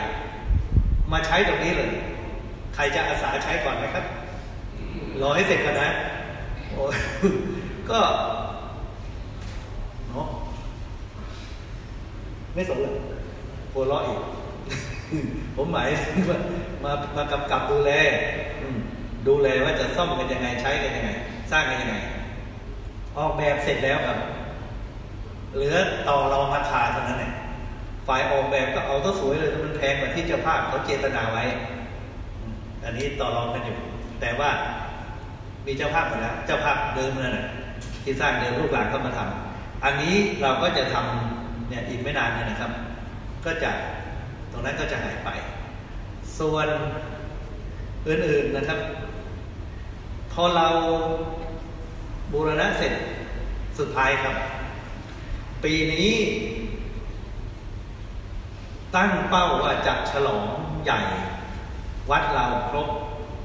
ๆ มาใช้ตรงนี้เลย ใครจะอาสาใช้ก่อนไหมครับ รอให้เสร็จกันนะโอ้ก็เนาะไม่สนเลยหัวเราะอีก ผมหมายว่ามามากำกับดูแล ดูแลว่าจะซ่อมกันยังไงใช้กันยังไง สร้างกันยังไง ออกแบบเสร็จแล้วครับ เหลือต่อรองราคาเท่านั้นเองฝ่ายออกแบบก็เอาตัวสวยเลยมันแพงกว่าที่เจ้าภาพเขาเจตนาไว้ อันนี้ต่อรองกันอยู่ แต่ว่ามีเจ้าภาพหมดแล้ว เจ้าภาพเดิมนั่นแหละที่สร้างเดิมลูกหลานเข้ามาทำอันนี้เราก็จะทำเนี่ยอีกไม่นานเนี่ยนะครับ ก็จะตรงนั้นก็จะหายไป ส่วนอื่นๆนะครับ พอเราบูรณะเสร็จสุดท้ายครับ ปีนี้ ตั้งเป้าว่าจะฉลองใหญ่ วัดเราครบ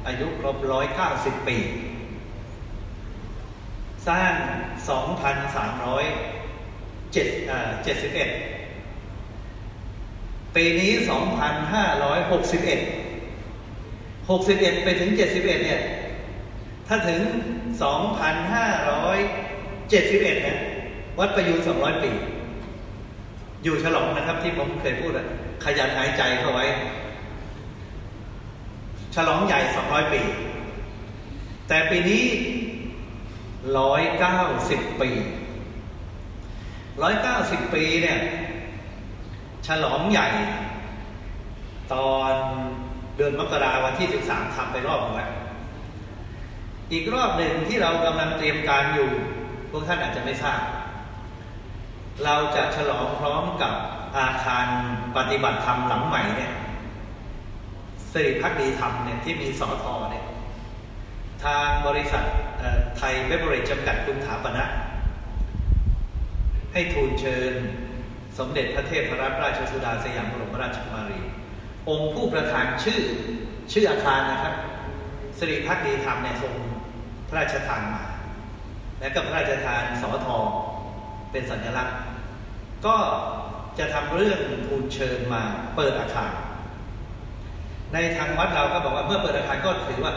อายุครบร้อยเก้าสิบปี สร้างสองพันสามร้อยเจ็ดเจ็ดสิบเอ็ดปีนี้สองพันห้าร้อยหกสิบเอ็ดหกสิบเอ็ดไปถึงเจ็ดสิบเอ็ดเนี่ย ถ้าถึงสองพันห้าร้อยเจ็ดสิบเอ็ดเนี่วัดประยูนสองร้อยปี อยู่ฉลองนะครับที่ผมเคยพูดอะขยันหายใจเข้าไว้ ฉลองใหญ่สองร้อยปี แต่ปีนี้ร้อยเก้าสิบปีร้อยเก้าสิบปีเนี่ย ฉลองใหญ่ ตอนเดือนมกราวันที่สิบสามทำไปรอบหนึ่งแล้ว อีกรอบหนึ่งที่เรากำลังเตรียมการอยู่ พวกท่านอาจจะไม่ทราบ เราจะฉลองพร้อมกับอาคารปฏิบัติธรรมหลังใหม่เนี่ยสิริพักดีธรรมเนี่ยที่มีสอทอเนี่ยทางบริษัทไทยเบเบอร์เรจจำกัดคุณถาปนะให้ทูลเชิญ สมเด็จพระเทพรัตนราชสุดาสยามบรมราชกุมารี องค์ผู้ประธานชื่อชื่ออาคารนะครับสิริพักดีธรรมเนี่ยทรง พระราชทานมา และก็พระราชทานสอทอเป็นสัญลักษณ์ ก็จะทำเรื่องทูลเชิญมาเปิดอาคาร ในทางวัดเราก็บอกว่าเมื่อเปิดอาคารก็ถือว่า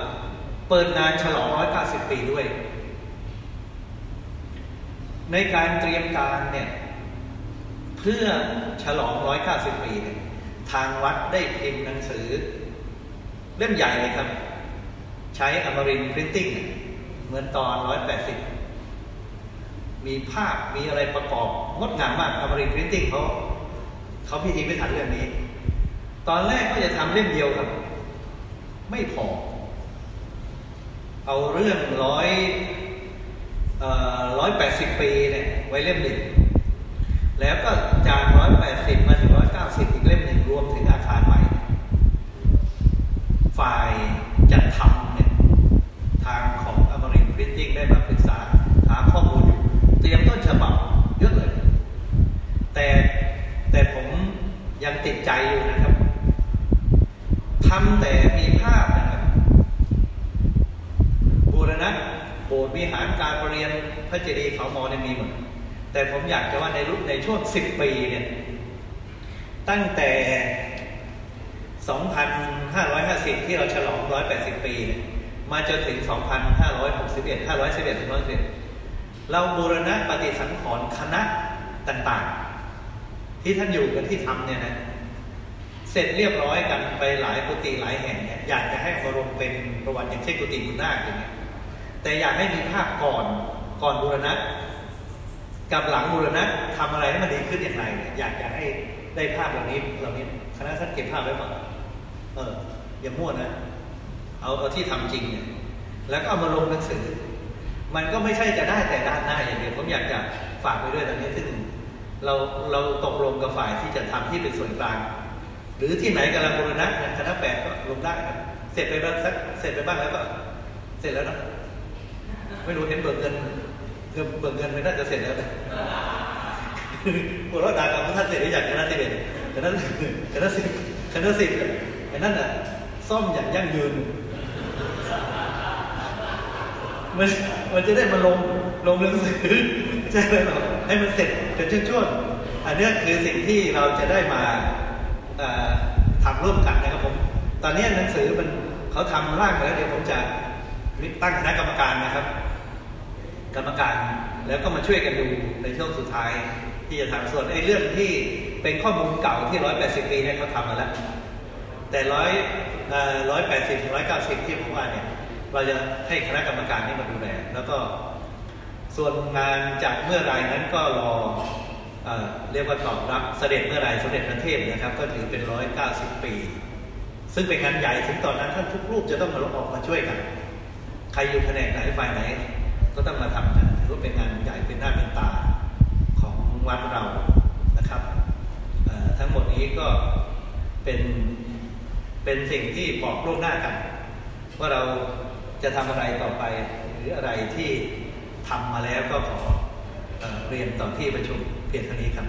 เปิดงานฉลอง190ปีด้วย ในการเตรียมการเนี่ยเพื่อฉลอง190ปีเนี่ยทางวัดได้พิมพ์หนังสือ เล่มใหญ่เลยครับ ใช้อมรินพรินติ้ง เหมือนตอน180มีภาพมีอะไรประกอบงดงามมากอมรินพรินติ้งเขาเขาพิธีพิถันเรื่องนี้ ตอนแรกก็จะทำเล่มเดียวครับ ไม่พอ เอาเรื่องร้อยร้อยแปดสิบปีเนี่ยไว้เล่มหนึ่งแล้วก็จากร้อยแปดสิบมาถึงร้อยเก้าสิบอีกเล่มหนึ่งรวมถึงอาคารใหม่ ฝ่ายจัดทำเนี่ยทางของอมรินพรินติ้งได้มาปรึกษาหาข้อมูลอยู่ เตรียมต้นฉบับเยอะเลย แต่แต่ผมยังติดใจอยู่นะครับทำแต่มีภาพนะครับบูรณะโบสถ์วิหารการประเรียนพระเจดีย์เขามอเนี่ยมีหมดแต่ผมอยากจะว่าในรุ่นในช่วงสิบปีเนี่ย ตั้งแต่ 2,550 ที่เราฉลอง 180 ปี มาจนถึง 2,561 511 511 เราบูรณะปฏิสังขรณ์คณะต่างๆ ที่ท่านอยู่กันที่ทำเนี่ยนะเสร็จเรียบร้อยกันไปหลายกุฏิหลายแห่งเนี่ยอยากจะให้มารวมเป็นประวัติอย่างเช่นกุฏิบุญนาคอย่างเงี้ยแต่อยากให้มีภาพก่อนก่อนบูรณะ กับหลังบูรณะทำอะไรให้มันดีขึ้นอย่างไรเนี่ยอยากจะให้ได้ภาพเหล่านี้เหล่านี้คณะท่านเก็บภาพไว้ก่อนเอออย่ามั่วนะ เอาเอาที่ทำจริงเนี่ยแล้วก็เอามาลงหนังสือ มันก็ไม่ใช่จะได้แต่ด้านหน้าอย่างเดียวผมอยากจะฝากไปด้วยตอนนี้ซึ่งเราเราตกลงกับฝ่ายที่จะทำที่เป็นส่วนกลาง หรือที่ไหนกำลังบูรณะคณะแปดก็ลงได้ครับเสร็จไปบ้างสักเสร็จไปบ้างแล้วก็เสร็จแล้วนะไม่รู้เห็นเบิกเงินเงินเบิกเงินไม่น่าจะเสร็จแล้วนะพวกเราด่ากับท่านเสร็จได้จากคณะสิบเอ็ดคณะคณะสิบคณะสิบไอ้นั่นน่ะซ่อมอย่างยั่งยืน มันมันจะได้มาลงลงหนังสือใช่ไหมหรอให้มันเสร็จเป็นช่วงๆอันนี้คือสิ่งที่เราจะได้มาทำร่วมกันนะครับผม ตอนนี้หนังสือมันเขาทำร่างแล้วเดี๋ยวผมจะตั้งคณะกรรมการนะครับ กรรมการแล้วก็มาช่วยกันดูในช่วงสุดท้าย ที่จะทำส่วนไอ้เรื่องที่เป็นข้อมูลเก่าที่ร้อยแปดสิบปีเนี่ยเขาทำมาแล้ว แต่ร้อยร้อยแปดสิบถึงร้อยเก้าสิบที่ผมว่าเนี่ย เราจะให้คณะกรรมการนี้มาดูแลแล้วก็ส่วนงานจากเมื่อไรนั้นก็รอเอเรียกว่าตอบรับเสด็จเมื่อไรสมเด็จพระเทพนะครับ ก็ถือเป็นร้อยเก้าสิบปี ซึ่งเป็นงานใหญ่ถึงตอนนั้นท่านทุกรูปจะต้องมาลงออกมาช่วยกัน ใครอยู่แผนกไหนฝ่ายไหน ก็ต้องมาทำกันถือว่าเป็นงานใหญ่เป็นหน้าเป็นตาของวัดเรานะครับทั้งหมดนี้ก็เป็นเป็นสิ่งที่บอกล่วงหน้ากัน ว่าเรา จะทำอะไรต่อไปหรืออะไรที่ทำมาแล้วก็ขอเอเรียนต่อที่ประชุมเพียงเท่านี้ครับ